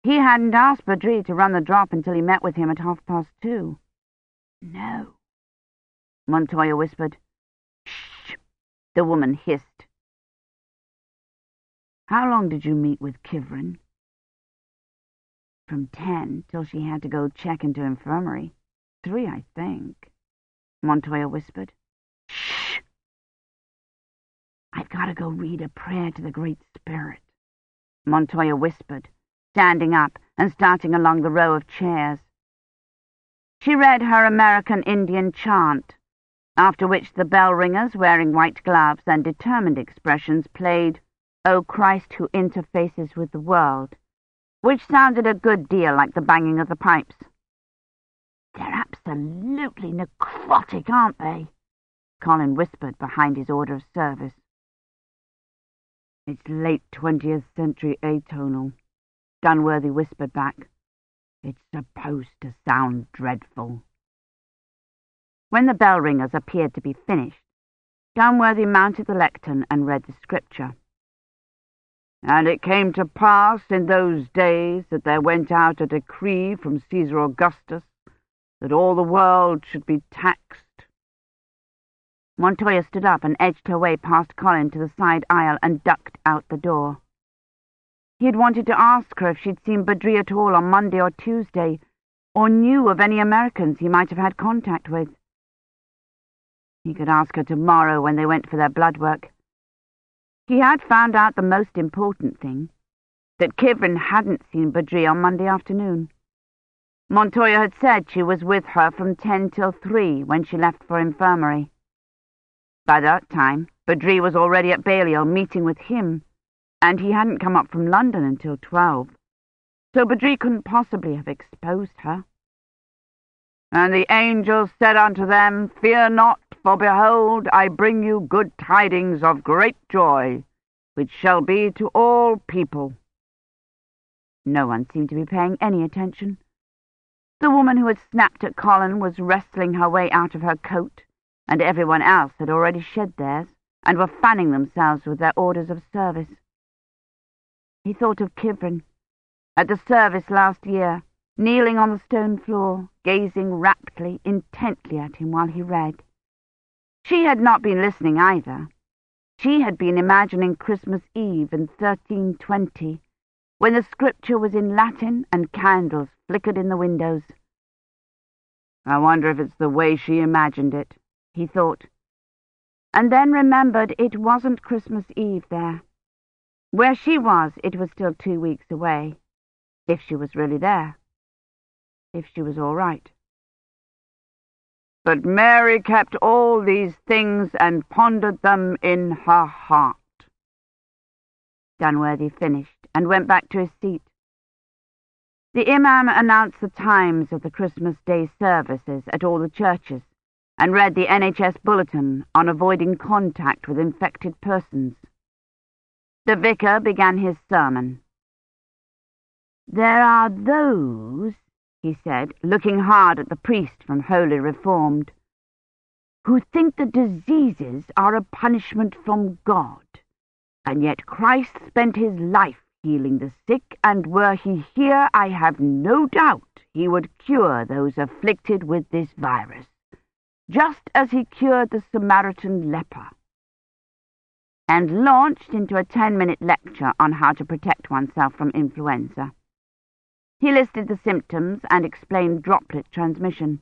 [SPEAKER 1] He hadn't asked Badri to run the drop until he met with him at half past two. No, Montoya whispered. Shh, the woman hissed. How long did you meet with Kivrin? From ten till she had to go check into infirmary. Three, I think, Montoya whispered. Shh.
[SPEAKER 3] I've got to go read a prayer to the Great Spirit,
[SPEAKER 2] Montoya whispered, standing up and starting along the row of chairs. She read her American Indian chant, after which the bell ringers, wearing white gloves and determined expressions, played O Christ who interfaces with the world, which sounded a good deal like the banging of the pipes.
[SPEAKER 3] They're absolutely necrotic, aren't they?
[SPEAKER 2] Colin whispered behind his order of service. It's late 20th century atonal, Dunworthy whispered back. It's supposed to sound dreadful. When the bell ringers appeared to be finished, Dunworthy mounted the lectern and read the scripture. And it came to pass in those days that there went out a decree from Caesar Augustus that all the world should be taxed. Montoya stood up and edged her way past Colin to the side aisle and ducked out the door. He had wanted to ask her if she'd seen Badri at all on Monday or Tuesday, or knew of any Americans he might have had contact with. He could ask her tomorrow when they went for their blood work. He had found out the most important thing, that Kivrin hadn't seen Badri on Monday afternoon. Montoya had said she was with her from ten till three when she left for infirmary. By that time, Badri was already at Balliol meeting with him, and he hadn't come up from London until twelve, so Badri couldn't possibly have exposed her. And the angel said unto them, Fear not, for behold, I bring you good tidings of great joy, which shall be to all people. No one seemed to be paying any attention. The woman who had snapped at Colin was wrestling her way out of her coat, and everyone else had already shed theirs, and were fanning themselves with their orders of service. He thought of Kivrin, at the service last year, kneeling on the stone floor, gazing raptly, intently at him while he read. She had not been listening either. She had been imagining Christmas Eve in 1320, when the scripture was in Latin and candles flickered in the windows. I wonder if it's the way she imagined it, he thought, and then remembered it wasn't Christmas Eve there. Where she was, it was still two weeks away, if she was really there, if she was all right. But Mary kept all these things and pondered them in her heart. Dunworthy finished and went back to his seat. The Imam announced the times of the Christmas Day services at all the churches and read the NHS bulletin on avoiding contact with infected persons. The vicar began his sermon. There are those, he said, looking hard at the priest from Holy Reformed, who think that diseases are a punishment from God, and yet Christ spent his life healing the sick, and were he here, I have no doubt he would cure those afflicted with this virus just as he cured the Samaritan leper, and launched into a ten-minute lecture on how to protect oneself from influenza. He listed the symptoms and explained droplet transmission.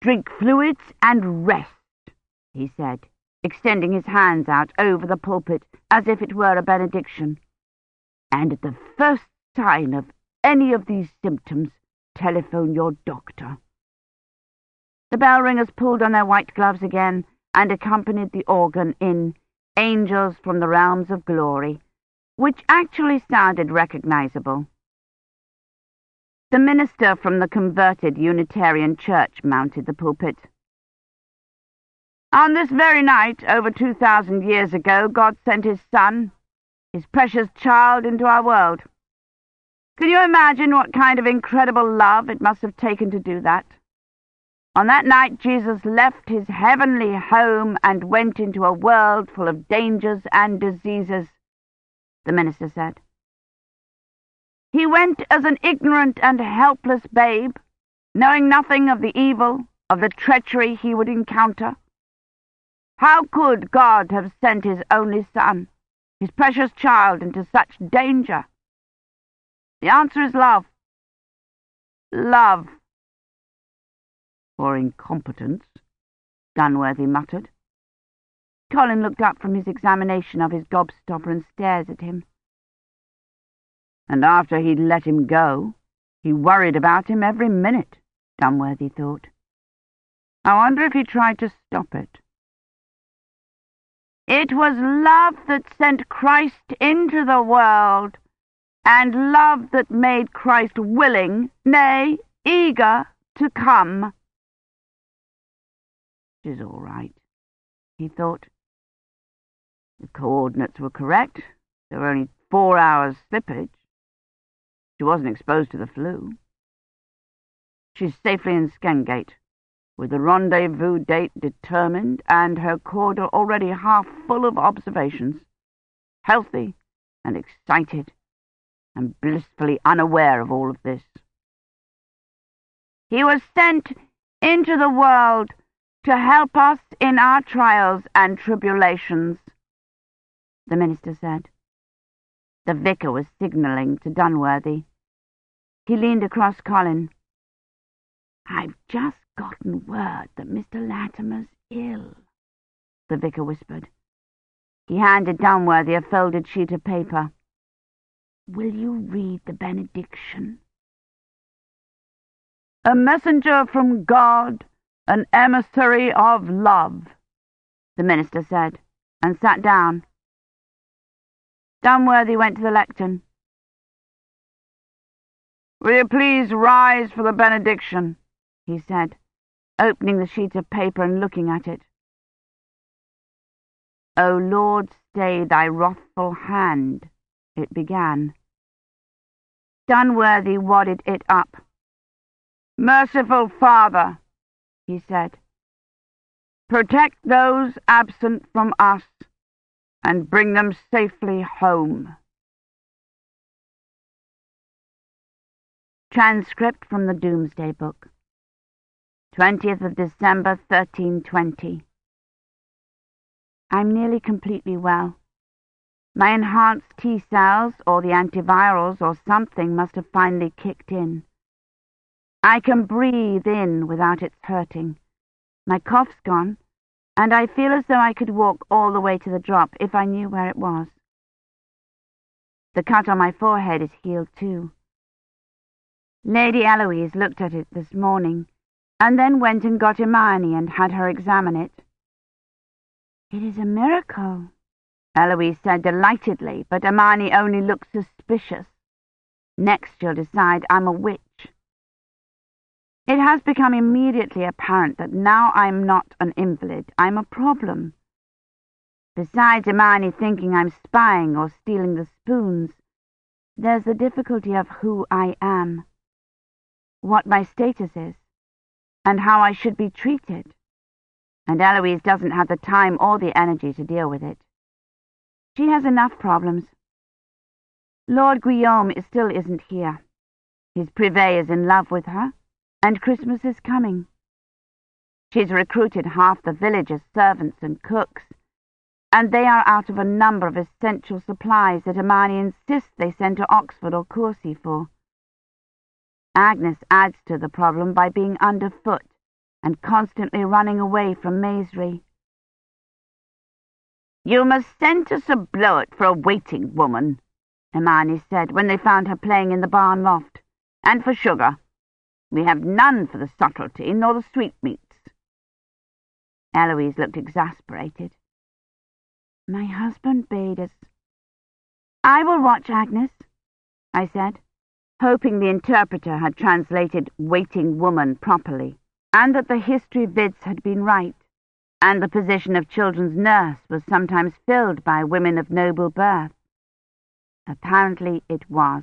[SPEAKER 2] Drink fluids and rest, he said, extending his hands out over the pulpit as if it were a benediction. And at the first sign of any of these symptoms, telephone your doctor. The bell ringers pulled on their white gloves again and accompanied the organ in Angels from the Realms of Glory, which actually sounded recognizable. The minister from the converted Unitarian Church mounted the pulpit. On this very night, over two thousand years ago, God sent his Son, his precious child, into our world. Can you imagine what kind of incredible love it must have taken to do that? On that night Jesus left his heavenly home and went into a world full of dangers and diseases, the minister said. He went as an ignorant and helpless babe, knowing nothing of the evil, of the treachery he would encounter. How could God have sent his only son, his precious child, into such danger? The answer is love. Love or incompetence, Dunworthy muttered.
[SPEAKER 1] Colin looked up from his examination of his gobstopper and stared at him.
[SPEAKER 2] And after he'd let him go, he worried about him every minute, Dunworthy thought. I wonder if he tried to stop it.
[SPEAKER 1] It was love that sent Christ into the world, and love that made Christ willing, nay, eager, to come.
[SPEAKER 2] She's all right, he thought. The coordinates were correct. There were only four hours slippage. She wasn't exposed to the flu. She's safely in Skendgate, with the rendezvous date determined and her corder already half full of observations, healthy and excited and blissfully unaware of all of this.
[SPEAKER 1] He was sent into the world to help us in our trials and tribulations, the minister said.
[SPEAKER 2] The vicar was signalling to Dunworthy. He leaned across Colin.
[SPEAKER 3] I've just gotten word that Mr. Latimer's ill,
[SPEAKER 2] the vicar whispered. He handed Dunworthy a folded sheet of paper.
[SPEAKER 3] Will you read the benediction?
[SPEAKER 1] A messenger from God, an emissary of love, the minister said, and sat down. Dunworthy went to the lectern. Will you please rise for the benediction, he said, opening the sheet of paper and looking at it. O Lord, stay thy wrathful hand, it began. Dunworthy wadded it up. Merciful Father, he said, protect those absent from us and bring them safely home. Transcript from the Doomsday Book 20th of December 1320 I'm nearly completely well. My enhanced T-cells or the antivirals or something must have finally kicked in. I can breathe in without its hurting. My cough's gone, and I feel as though I could walk all the way to the drop if I knew where it was. The cut on my forehead is healed too. Lady Eloise looked at it this morning, and then went and got Imeyne and had her examine it.
[SPEAKER 3] It is a miracle,
[SPEAKER 1] Eloise said delightedly, but Imeyne only looked suspicious. Next she'll decide I'm a witch. It has become immediately apparent that now I'm not an invalid, I'm a problem. Besides Imeyne thinking I'm spying or stealing the spoons, there's the difficulty of who I am, what my status is, and how I should be treated. And Eloise doesn't have the time or the energy to deal with it. She has enough problems. Lord Guillaume still isn't here. His privé is in love with her and Christmas is coming. She's recruited half the village as servants and cooks, and they are out of a number of essential supplies that Imeyne insists they send to Oxford or Courcy for. Agnes adds to the problem by being underfoot and constantly running away from Maisry. You must send us a blow-it for a waiting woman, Imeyne said when they found her playing in the barn loft, and for sugar. We have none for the subtlety, nor the sweetmeats. Eloise looked exasperated.
[SPEAKER 3] My husband bade us.
[SPEAKER 1] I will watch Agnes, I said, hoping the interpreter had translated waiting woman properly, and that the history vids had been right, and the position of children's nurse was sometimes filled by women of noble birth. Apparently it was.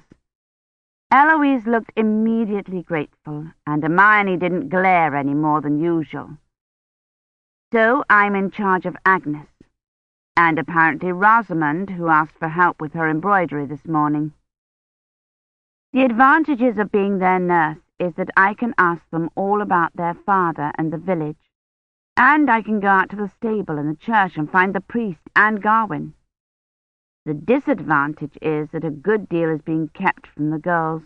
[SPEAKER 1] Eloise looked immediately grateful, and Imeyne didn't glare any more than usual. So I'm in charge of Agnes, and apparently Rosemund, who asked for help with her embroidery this morning. The advantages of being their nurse is that I can ask them all about their father and the village, and I can go out to the stable and the church and find the priest and Gawyn. The disadvantage is that a good deal is being kept from the girls.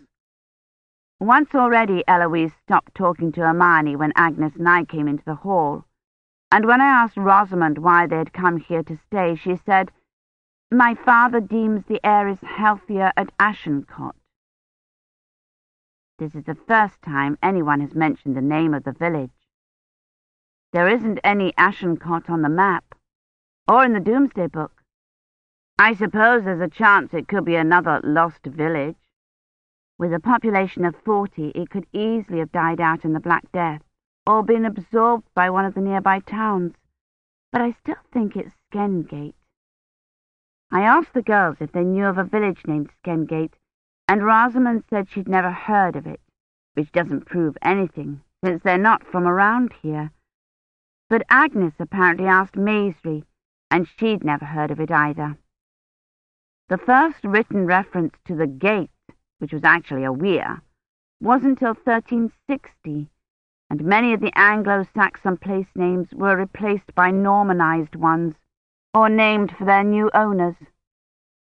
[SPEAKER 1] Once already Eloise stopped talking to Imeyne when Agnes and I came into the hall, and when I asked Rosemund why they had come here to stay, she said, My father deems the air is healthier at Ashencote. This is the first time anyone has mentioned the name of the village. There isn't any Ashencote on the map, or in the Doomsday Book. I suppose there's a chance it could be another lost village. With a population of forty, it could easily have died out in the Black Death, or been absorbed by one of the nearby towns, but I still think it's Skendgate. I asked the girls if they knew of a village named Skendgate, and Rosemund said she'd never heard of it, which doesn't prove anything, since they're not from around here. But Agnes apparently asked Maisry, and she'd never heard of it either. The first written reference to the gate, which was actually a weir, wasn't until 1360, and many of the Anglo-Saxon place names were replaced by Normanized ones, or named for their new owners,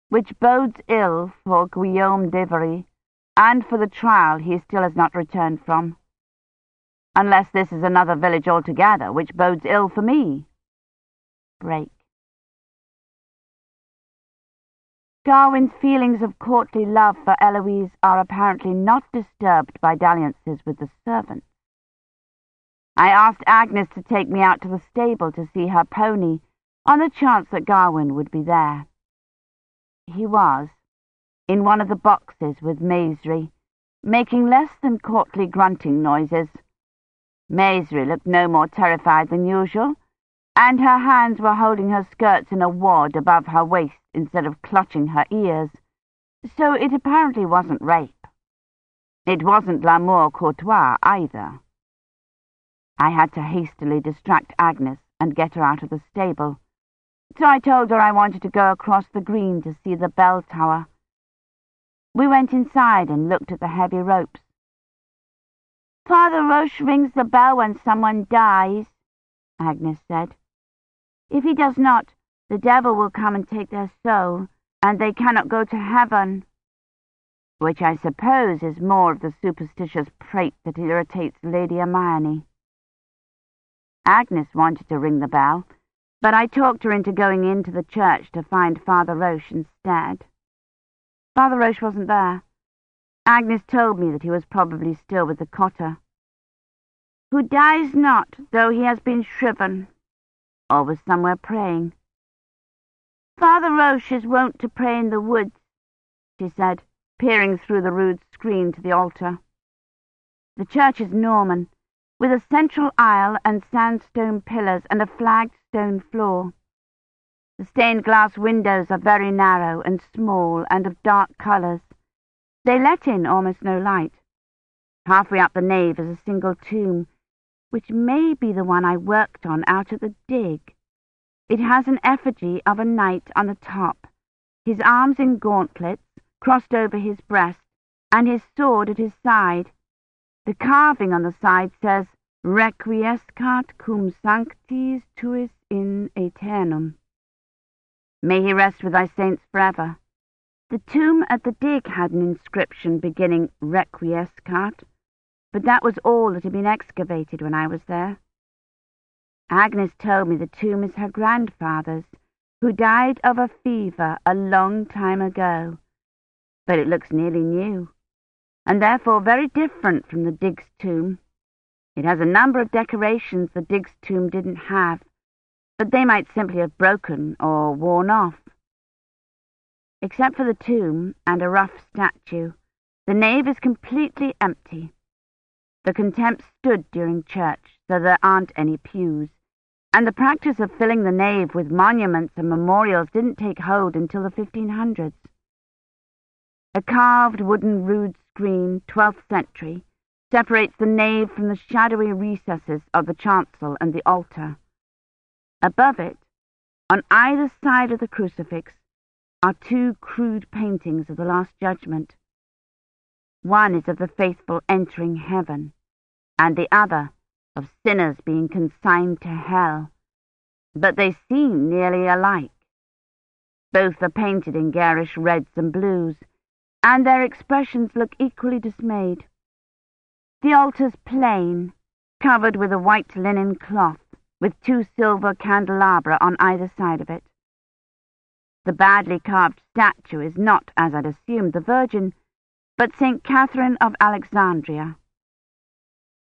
[SPEAKER 1] which bodes ill for Guillaume d'Iverie, and for the trial he still has not returned from. Unless this is another village altogether, which bodes ill for me. Break. Gawyn's feelings of courtly love for Eloise are apparently not disturbed by dalliances with the servants. I asked Agnes to take me out to the stable to see her pony, on the chance that Gawyn would be there. He was, in one of the boxes with Maisry, making less than courtly grunting noises. Maisry looked no more terrified than usual, and her hands were holding her skirts in a wad above her waist instead of clutching her ears, so it apparently wasn't rape. It wasn't l'amour courtois either. I had to hastily distract Agnes and get her out of the stable, so I told her I wanted to go across the green to see the bell tower. We went inside and looked at the heavy ropes. Father Roche rings the bell when someone dies, Agnes said. If he does not, the devil will come and take their soul, and they cannot go to heaven. Which I suppose is more of the superstitious prate that irritates Lady Imeyne. Agnes wanted to ring the bell, but I talked her into going into the church to find Father Roche instead. Father Roche wasn't there. Agnes told me that he was probably still with the cotter. Who dies not, though he has been shriven, or was somewhere praying. Father Roche is wont to pray in the woods, she said, peering through the rude screen to the altar. The church is Norman, with a central aisle and sandstone pillars and a flagged stone floor. The stained glass windows are very narrow and small and of dark colours. They let in almost no light. Halfway up the nave is a single tomb, which may be the one I worked on out at the dig. It has an effigy of a knight on the top, his arms in gauntlets, crossed over his breast, and his sword at his side. The carving on the side says, Requiescat cum sanctis tuis in aeternum. May he rest with thy saints forever. The tomb at the dig had an inscription beginning Requiescat, but that was all that had been excavated when I was there. Agnes told me the tomb is her grandfather's, who died of a fever a long time ago, but it looks nearly new, and therefore very different from the Diggs tomb. It has a number of decorations the Diggs tomb didn't have, but they might simply have broken or worn off. Except for the tomb and a rough statue, the nave is completely empty. The contempt stood during church, so there aren't any pews and the practice of filling the nave with monuments and memorials didn't take hold until the 1500s. A carved wooden rood screen, 12th century, separates the nave from the shadowy recesses of the chancel and the altar. Above it, on either side of the crucifix, are two crude paintings of the Last Judgment. One is of the faithful entering heaven, and the other of sinners being consigned to hell, but they seem nearly alike. Both are painted in garish reds and blues, and their expressions look equally dismayed. The altar's plain, covered with a white linen cloth, with two silver candelabra on either side of it. The badly carved statue is not, as I'd assumed, the Virgin, but St. Catherine of Alexandria.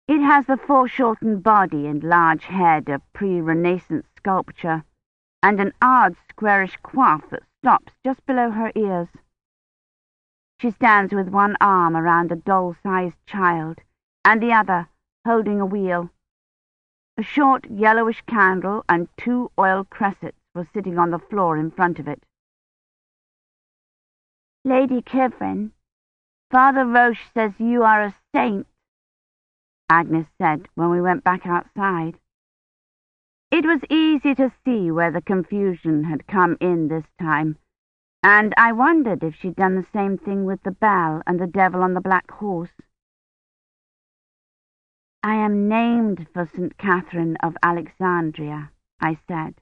[SPEAKER 1] It has the foreshortened body and large head of pre-Renaissance sculpture, and an odd squarish coif that stops just below her ears. She stands with one arm around a doll-sized child, and the other holding a wheel. A short yellowish candle and two oil cressets were sitting on the floor in front of it.
[SPEAKER 3] Lady Kivrin, Father Roche says you are a saint,
[SPEAKER 1] Agnes said when we went back outside. It was easy to see where the confusion had come in this time, and I wondered if she'd done the same thing with the bell and the devil on the black horse. I am named for St. Catherine of Alexandria, I said,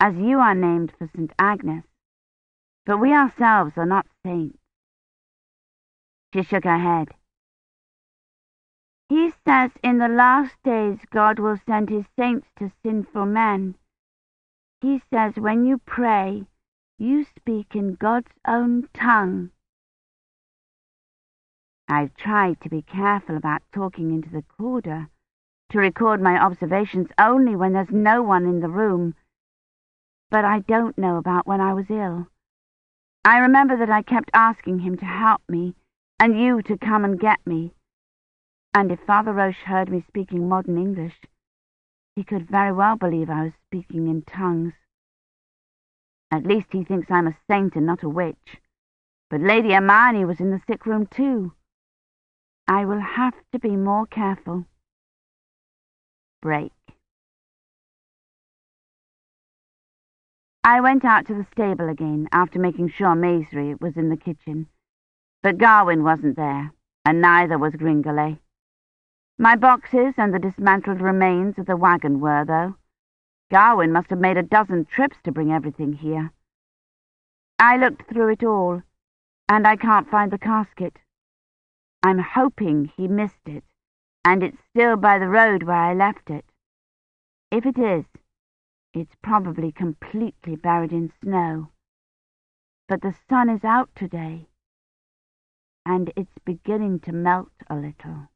[SPEAKER 1] as you are named for St. Agnes, but we ourselves are not saints. She shook her head.
[SPEAKER 3] He says in the last days God will send his saints to sinful men. He says when you pray, you speak in God's own tongue.
[SPEAKER 1] I've tried to be careful about talking into the recorder, to record my observations only when there's no one in the room. But I don't know about when I was ill. I remember that I kept asking him to help me, and you to come and get me. And if Father Roche heard me speaking modern English, he could very well believe I was speaking in tongues. At least he thinks I'm a saint and not a witch. But Lady Imeyne was in the sick room too. I will have to be more careful. Break. I went out to the stable again after making sure Maisry was in the kitchen. But Gawyn wasn't there, and neither was Gringolet. My boxes and the dismantled remains of the wagon were, though. Gawyn must have made a dozen trips to bring everything here. I looked through it all, and I can't find the casket. I'm hoping he missed it, and it's still by the road where I left it. If it is, it's probably completely buried in snow. But the sun is out today, and it's beginning to melt a little.